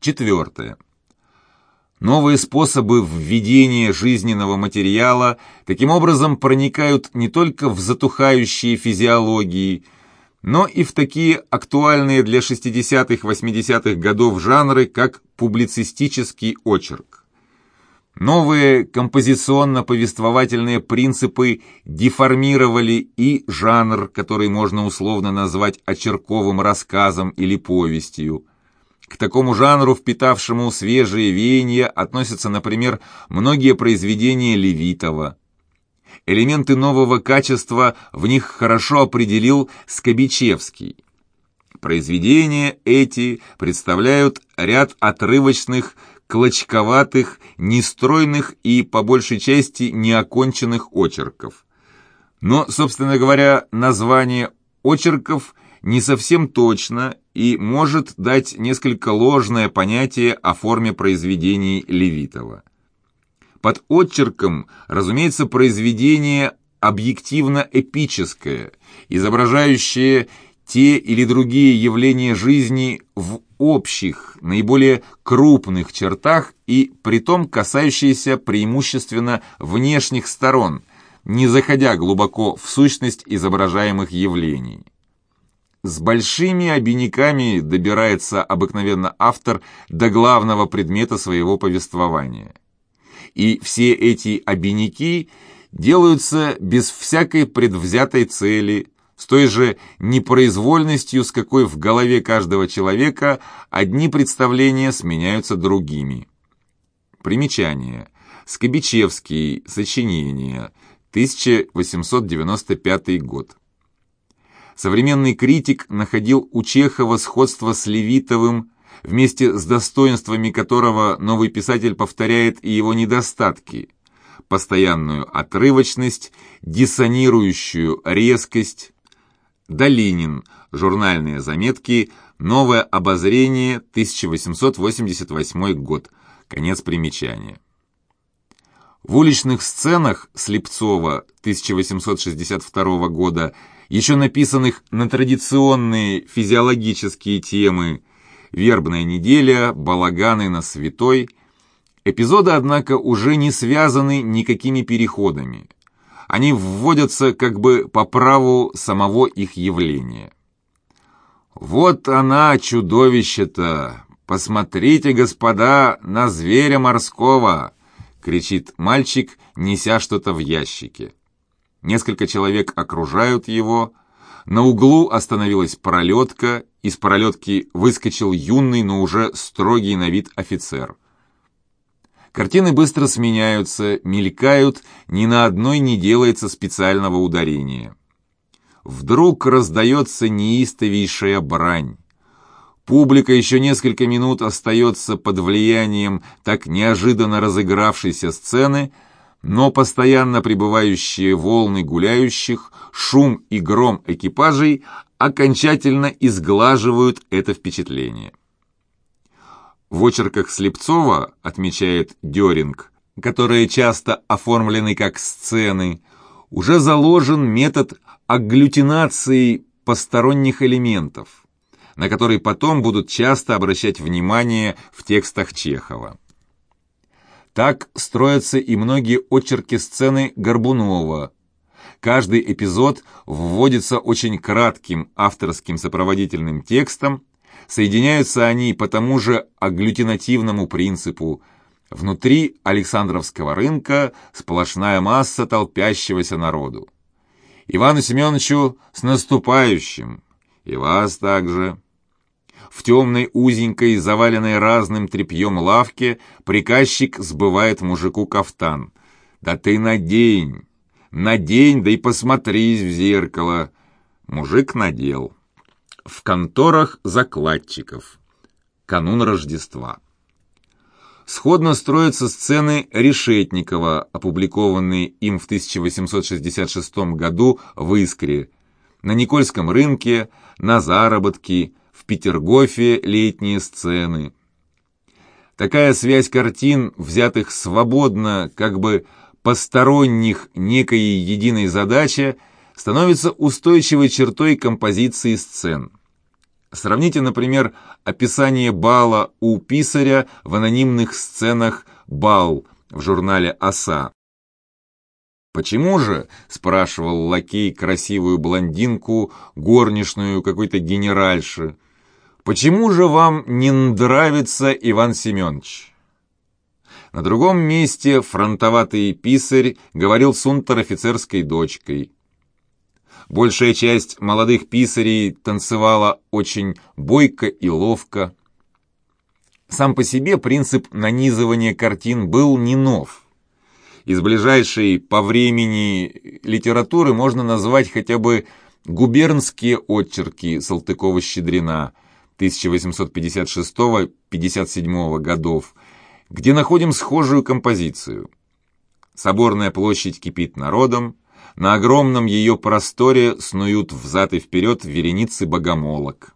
Четвертое. Новые способы введения жизненного материала таким образом проникают не только в затухающие физиологии, но и в такие актуальные для 60-80-х годов жанры, как публицистический очерк. Новые композиционно-повествовательные принципы деформировали и жанр, который можно условно назвать очерковым рассказом или повестью. К такому жанру, впитавшему свежие веяния, относятся, например, многие произведения Левитова. Элементы нового качества в них хорошо определил Скобичевский. Произведения эти представляют ряд отрывочных, клочковатых, нестройных и, по большей части, неоконченных очерков. Но, собственно говоря, название очерков не совсем точно и может дать несколько ложное понятие о форме произведений Левитова. Под очерком, разумеется, произведение объективно-эпическое, изображающее те или другие явления жизни в общих, наиболее крупных чертах и притом касающиеся преимущественно внешних сторон, не заходя глубоко в сущность изображаемых явлений. С большими обиняками добирается обыкновенно автор до главного предмета своего повествования. И все эти обиняки делаются без всякой предвзятой цели, с той же непроизвольностью, с какой в голове каждого человека одни представления сменяются другими. Примечание. Скобичевский. Сочинение. 1895 год. Современный критик находил у Чехова сходство с Левитовым, вместе с достоинствами которого новый писатель повторяет и его недостатки – постоянную отрывочность, диссонирующую резкость, Долинин. Журнальные заметки. Новое обозрение. 1888 год. Конец примечания. В уличных сценах Слепцова 1862 года, еще написанных на традиционные физиологические темы «Вербная неделя», «Балаганы на святой», эпизоды, однако, уже не связаны никакими переходами – они вводятся как бы по праву самого их явления. «Вот она, чудовище-то! Посмотрите, господа, на зверя морского!» — кричит мальчик, неся что-то в ящике. Несколько человек окружают его. На углу остановилась пролетка, из пролетки выскочил юный, но уже строгий на вид офицер. Картины быстро сменяются, мелькают, ни на одной не делается специального ударения. Вдруг раздается неистовейшая брань. Публика еще несколько минут остается под влиянием так неожиданно разыгравшейся сцены, но постоянно пребывающие волны гуляющих, шум и гром экипажей окончательно изглаживают это впечатление. В очерках Слепцова, отмечает Деринг, которые часто оформлены как сцены, уже заложен метод агглютинации посторонних элементов, на который потом будут часто обращать внимание в текстах Чехова. Так строятся и многие очерки сцены Горбунова. Каждый эпизод вводится очень кратким авторским сопроводительным текстом, Соединяются они по тому же агглютинативному принципу. Внутри Александровского рынка сплошная масса толпящегося народу. Ивану Семеновичу с наступающим, и вас также. В темной узенькой, заваленной разным тряпьем лавке приказчик сбывает мужику кафтан. «Да ты надень! Надень, да и посмотрись в зеркало!» Мужик надел в конторах закладчиков. Канун Рождества. Сходно строятся сцены Решетникова, опубликованные им в 1866 году в «Искре», на Никольском рынке, на заработки, Петергофе летние сцены. Такая связь картин, взятых свободно, как бы посторонних некой единой задачи, становится устойчивой чертой композиции сцен. Сравните, например, описание бала у писаря в анонимных сценах «Бал» в журнале «Оса». «Почему же?» – спрашивал лакей красивую блондинку, горничную какой-то генеральши. «Почему же вам не нравится Иван Семенович?» На другом месте фронтоватый писарь говорил с унтер-офицерской дочкой. Большая часть молодых писарей танцевала очень бойко и ловко. Сам по себе принцип нанизывания картин был не нов. Из ближайшей по времени литературы можно назвать хотя бы губернские отчерки Салтыкова-Щедрина 1856-57 годов, где находим схожую композицию. Соборная площадь кипит народом, на огромном ее просторе снуют взад и вперед вереницы богомолок.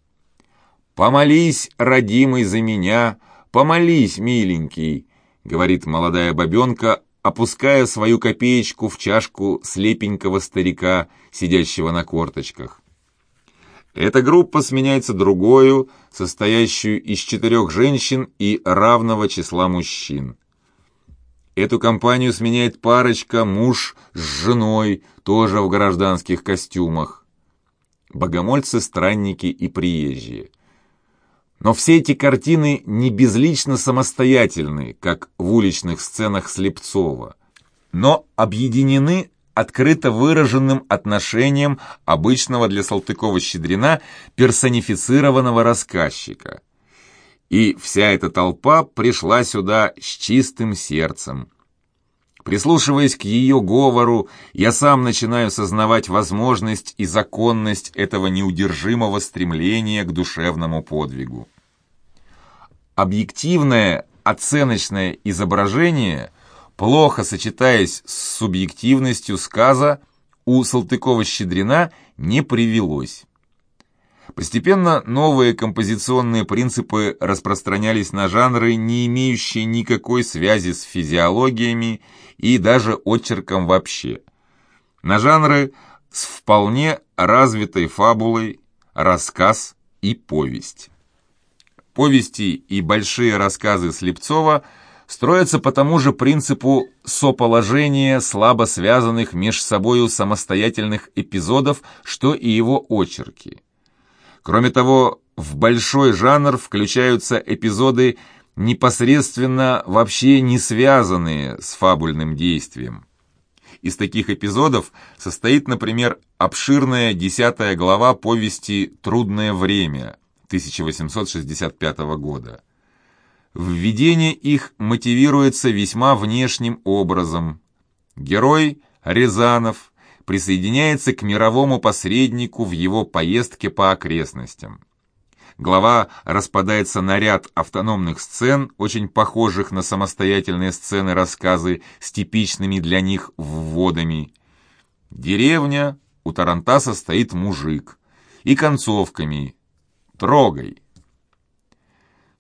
«Помолись, родимый, за меня, помолись, миленький», — говорит молодая бабенка, опуская свою копеечку в чашку слепенького старика, сидящего на корточках. Эта группа сменяется другою, состоящую из четырех женщин и равного числа мужчин. Эту компанию сменяет парочка муж с женой, тоже в гражданских костюмах. Богомольцы, странники и приезжие. Но все эти картины не безлично самостоятельны, как в уличных сценах Слепцова, но объединены открыто выраженным отношением обычного для Салтыкова-Щедрина персонифицированного рассказчика – и вся эта толпа пришла сюда с чистым сердцем. Прислушиваясь к ее говору, я сам начинаю сознавать возможность и законность этого неудержимого стремления к душевному подвигу. Объективное, оценочное изображение, плохо сочетаясь с субъективностью сказа, у Салтыкова-Щедрина не привелось. Постепенно новые композиционные принципы распространялись на жанры, не имеющие никакой связи с физиологиями и даже отчерком вообще. На жанры с вполне развитой фабулой, рассказ и повесть. Повести и большие рассказы Слепцова строятся по тому же принципу соположения слабо связанных между собою самостоятельных эпизодов, что и его очерки. Кроме того, в большой жанр включаются эпизоды, непосредственно вообще не связанные с фабульным действием. Из таких эпизодов состоит, например, обширная десятая глава повести «Трудное время» 1865 года. Введение их мотивируется весьма внешним образом. Герой Рязанов присоединяется к мировому посреднику в его поездке по окрестностям. Глава распадается на ряд автономных сцен, очень похожих на самостоятельные сцены рассказы с типичными для них вводами. Деревня, у Тарантаса стоит мужик. И концовками «Трогай».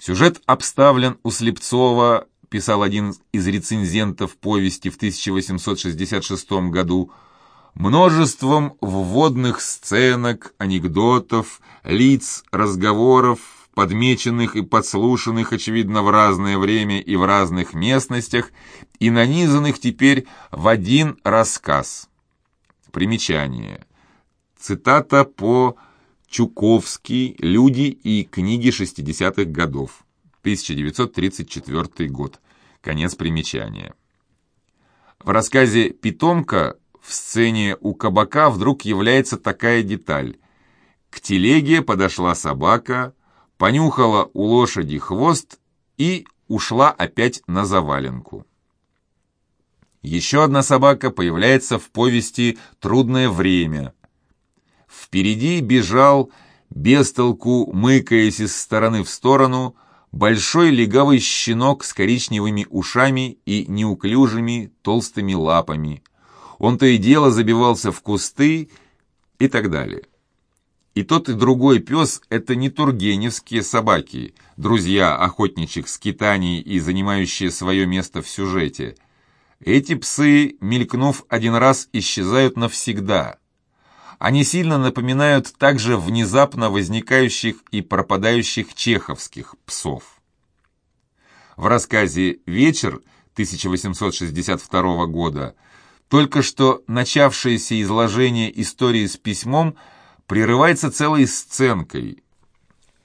Сюжет обставлен у Слепцова, писал один из рецензентов повести в 1866 году, множеством вводных сценок, анекдотов, лиц, разговоров, подмеченных и подслушанных, очевидно, в разное время и в разных местностях, и нанизанных теперь в один рассказ. Примечание. Цитата по Чуковский «Люди и книги 60-х годов», 1934 год. Конец примечания. В рассказе «Питомка» В сцене у кабака вдруг является такая деталь. К телеге подошла собака, понюхала у лошади хвост и ушла опять на заваленку. Еще одна собака появляется в повести «Трудное время». Впереди бежал, без толку мыкаясь из стороны в сторону, большой легавый щенок с коричневыми ушами и неуклюжими толстыми лапами – он то и дело забивался в кусты и так далее. И тот, и другой пес – это не тургеневские собаки, друзья охотничьих скитаний и занимающие свое место в сюжете. Эти псы, мелькнув один раз, исчезают навсегда. Они сильно напоминают также внезапно возникающих и пропадающих чеховских псов. В рассказе «Вечер» 1862 года только что начавшееся изложение истории с письмом прерывается целой сценкой.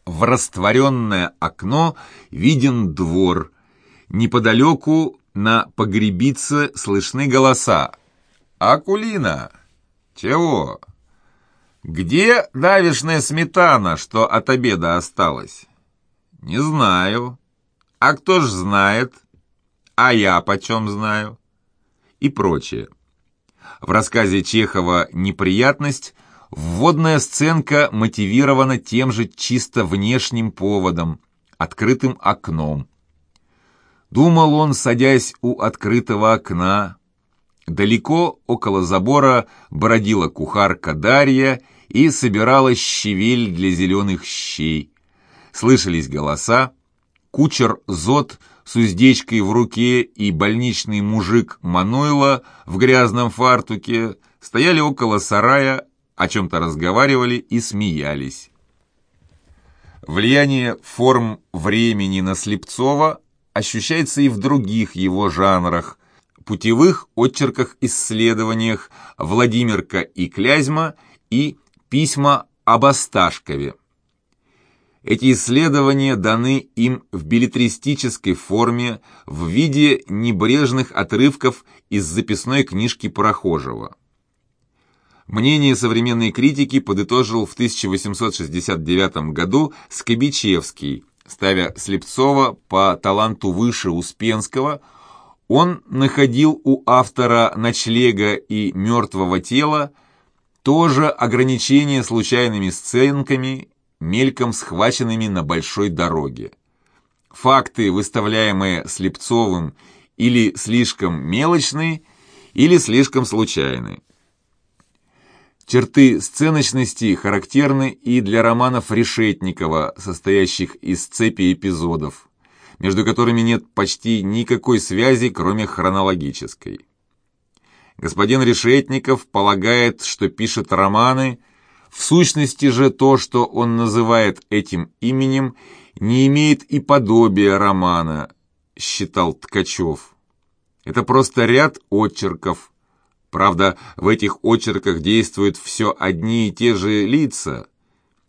В растворенное окно виден двор. Неподалеку на погребице слышны голоса. «Акулина! Чего? Где давишная сметана, что от обеда осталась?» «Не знаю. А кто ж знает? А я почем знаю?» И прочее. В рассказе Чехова «Неприятность» вводная сценка мотивирована тем же чисто внешним поводом – открытым окном. Думал он, садясь у открытого окна. Далеко около забора бродила кухарка Дарья и собирала щавель для зеленых щей. Слышались голоса. Кучер Зод с уздечкой в руке и больничный мужик Мануйла в грязном фартуке стояли около сарая, о чем-то разговаривали и смеялись. Влияние форм времени на Слепцова ощущается и в других его жанрах, путевых очерках-исследованиях Владимирка и Клязьма и письма об Осташкове. Эти исследования даны им в билетристической форме в виде небрежных отрывков из записной книжки прохожего. Мнение современной критики подытожил в 1869 году Скобичевский, ставя Слепцова по таланту выше Успенского, он находил у автора «Ночлега» и «Мертвого тела» тоже ограничения случайными сценками мельком схваченными на большой дороге. Факты, выставляемые Слепцовым, или слишком мелочны, или слишком случайны. Черты сценочности характерны и для романов Решетникова, состоящих из цепи эпизодов, между которыми нет почти никакой связи, кроме хронологической. Господин Решетников полагает, что пишет романы в сущности же то, что он называет этим именем, не имеет и подобия романа, считал Ткачев. Это просто ряд очерков. Правда, в этих очерках действуют все одни и те же лица.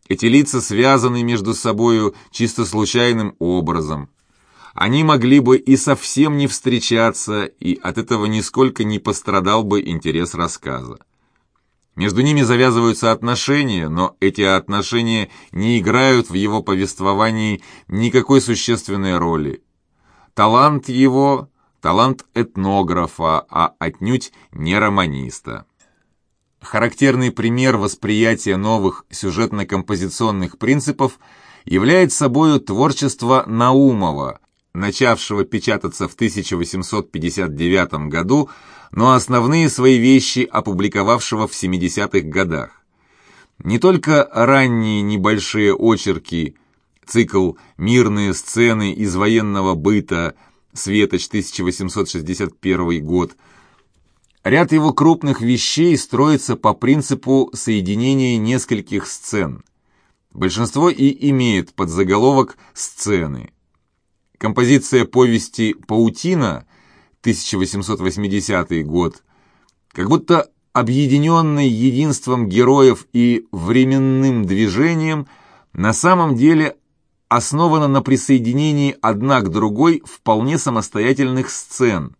Эти лица связаны между собою чисто случайным образом. Они могли бы и совсем не встречаться, и от этого нисколько не пострадал бы интерес рассказа. Между ними завязываются отношения, но эти отношения не играют в его повествовании никакой существенной роли. Талант его – талант этнографа, а отнюдь не романиста. Характерный пример восприятия новых сюжетно-композиционных принципов является собою творчество Наумова, начавшего печататься в 1859 году но основные свои вещи опубликовавшего в 70-х годах. Не только ранние небольшие очерки, цикл «Мирные сцены из военного быта», Светоч, 1861 год, ряд его крупных вещей строится по принципу соединения нескольких сцен. Большинство и имеет подзаголовок «Сцены». Композиция повести «Паутина» 1880 год, как будто объединенный единством героев и временным движением, на самом деле основана на присоединении одна к другой вполне самостоятельных сцен,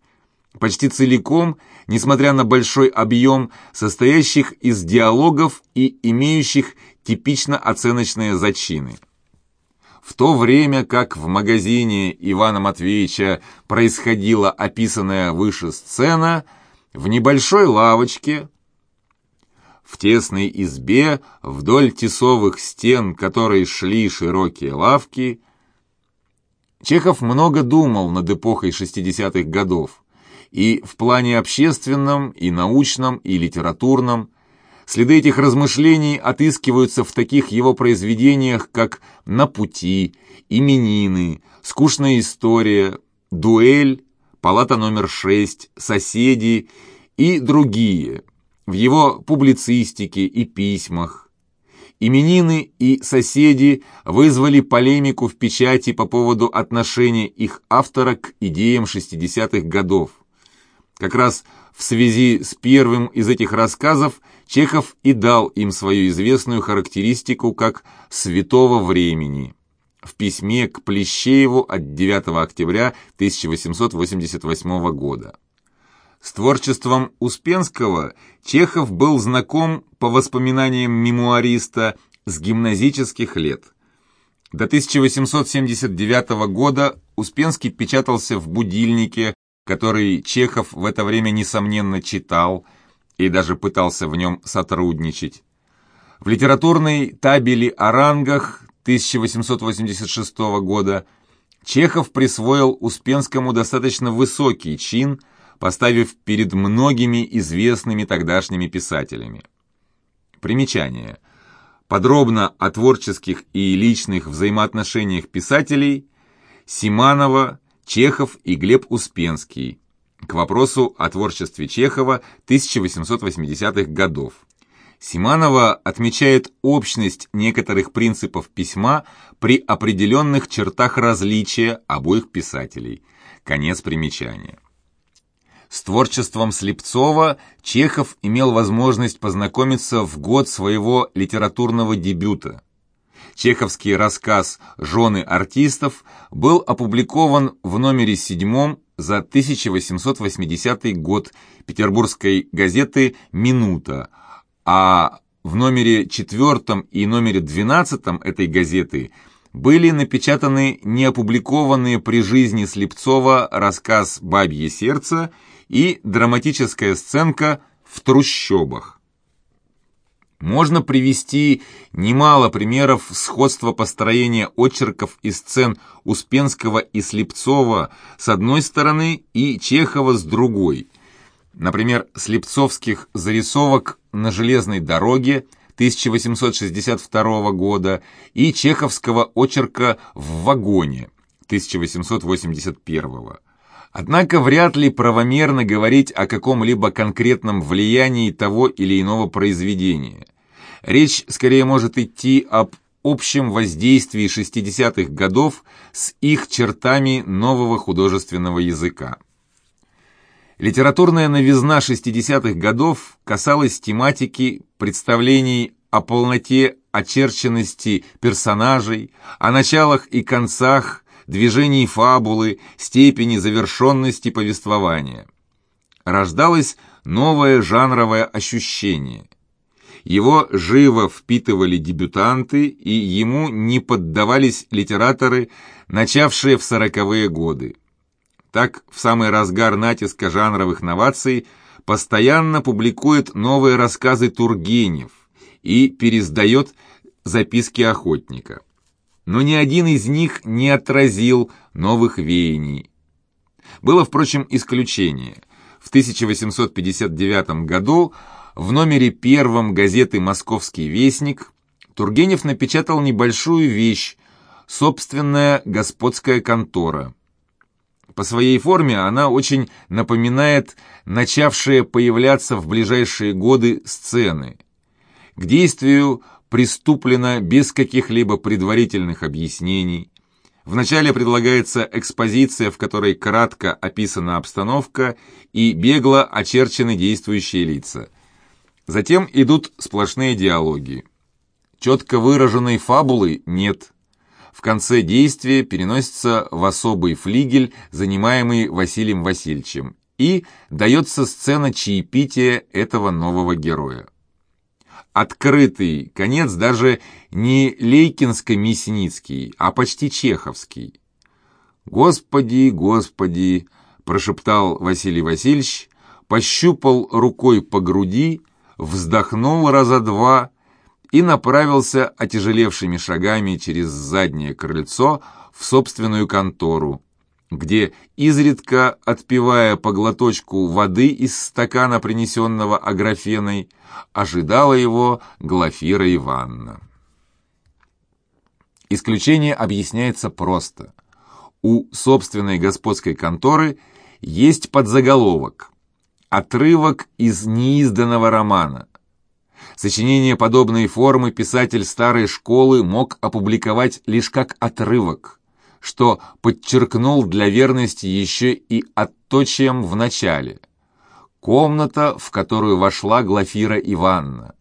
почти целиком, несмотря на большой объем, состоящих из диалогов и имеющих типично оценочные зачины в то время как в магазине Ивана Матвеевича происходила описанная выше сцена, в небольшой лавочке, в тесной избе, вдоль тесовых стен, которой шли широкие лавки, Чехов много думал над эпохой 60-х годов, и в плане общественном, и научном, и литературном – Следы этих размышлений отыскиваются в таких его произведениях, как «На пути», «Именины», «Скучная история», «Дуэль», «Палата номер 6», «Соседи» и другие. в его публицистике и письмах. Именины и соседи вызвали полемику в печати по поводу отношения их автора к идеям 60-х годов. Как раз в связи с первым из этих рассказов Чехов и дал им свою известную характеристику как «святого времени» в письме к Плещееву от 9 октября 1888 года. С творчеством Успенского Чехов был знаком, по воспоминаниям мемуариста, с гимназических лет. До 1879 года Успенский печатался в «Будильнике», который Чехов в это время, несомненно, читал и даже пытался в нем сотрудничать. В литературной табели о рангах 1886 года Чехов присвоил Успенскому достаточно высокий чин, поставив перед многими известными тогдашними писателями. Примечание. Подробно о творческих и личных взаимоотношениях писателей Симанова, Чехов и Глеб Успенский. К вопросу о творчестве Чехова 1880-х годов. Симанова отмечает общность некоторых принципов письма при определенных чертах различия обоих писателей. Конец примечания. С творчеством Слепцова Чехов имел возможность познакомиться в год своего литературного дебюта. Чеховский рассказ «Жены артистов» был опубликован в номере седьмом за 1880 год петербургской газеты «Минута», а в номере четвертом и номере двенадцатом этой газеты были напечатаны неопубликованные при жизни Слепцова рассказ «Бабье сердце» и драматическая сценка «В трущобах». Можно привести немало примеров сходства построения очерков и сцен Успенского и Слепцова с одной стороны и Чехова с другой. Например, слепцовских зарисовок на железной дороге 1862 года и чеховского очерка «В вагоне» 1881 года. Однако вряд ли правомерно говорить о каком-либо конкретном влиянии того или иного произведения. Речь скорее может идти об общем воздействии 60-х годов с их чертами нового художественного языка. Литературная новизна 60-х годов касалась тематики представлений о полноте очерченности персонажей, о началах и концах, движении фабулы, степени завершенности повествования. Рождалось новое жанровое ощущение. Его живо впитывали дебютанты, и ему не поддавались литераторы, начавшие в сороковые годы. Так, в самый разгар натиска жанровых новаций постоянно публикует новые рассказы Тургенев и пересдает записки охотника. Но ни один из них не отразил новых веяний. Было, впрочем, исключение. В 1859 году в номере первом газеты «Московский вестник» Тургенев напечатал небольшую вещь «Собственная господская контора». По своей форме она очень напоминает начавшие появляться в ближайшие годы сцены. К действию приступлено без каких-либо предварительных объяснений. Вначале предлагается экспозиция, в которой кратко описана обстановка и бегло очерчены действующие лица. Затем идут сплошные диалоги. Четко выраженной фабулы нет. В конце действия переносится в особый флигель, занимаемый Василием Васильевичем, и дается сцена чаепития этого нового героя. Открытый конец даже не Лейкинско-Мясницкий, а почти чеховский. «Господи, Господи!» – прошептал Василий Васильевич, пощупал рукой по груди, вздохнул раза два и направился отяжелевшими шагами через заднее крыльцо в собственную контору, где, изредка отпивая по глоточку воды из стакана, принесенного Аграфеной, ожидала его Глафира Ивановна. Исключение объясняется просто. У собственной господской конторы есть подзаголовок отрывок из неизданного романа. Сочинение подобной формы писатель старой школы мог опубликовать лишь как отрывок, что подчеркнул для верности еще и отточием в начале. Комната, в которую вошла Глафира Ивановна.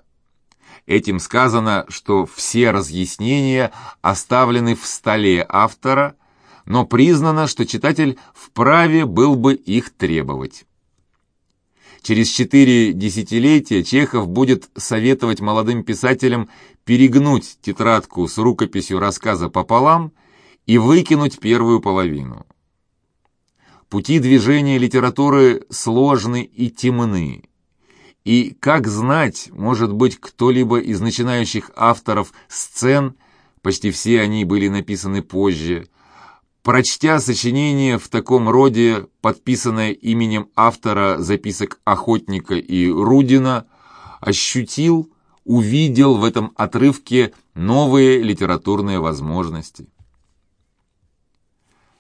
Этим сказано, что все разъяснения оставлены в столе автора, но признано, что читатель вправе был бы их требовать. Через четыре десятилетия Чехов будет советовать молодым писателям перегнуть тетрадку с рукописью рассказа пополам и выкинуть первую половину. Пути движения литературы сложны и темны. И как знать, может быть, кто-либо из начинающих авторов сцен, почти все они были написаны позже, прочтя сочинение в таком роде, подписанное именем автора записок Охотника и Рудина, ощутил, увидел в этом отрывке новые литературные возможности.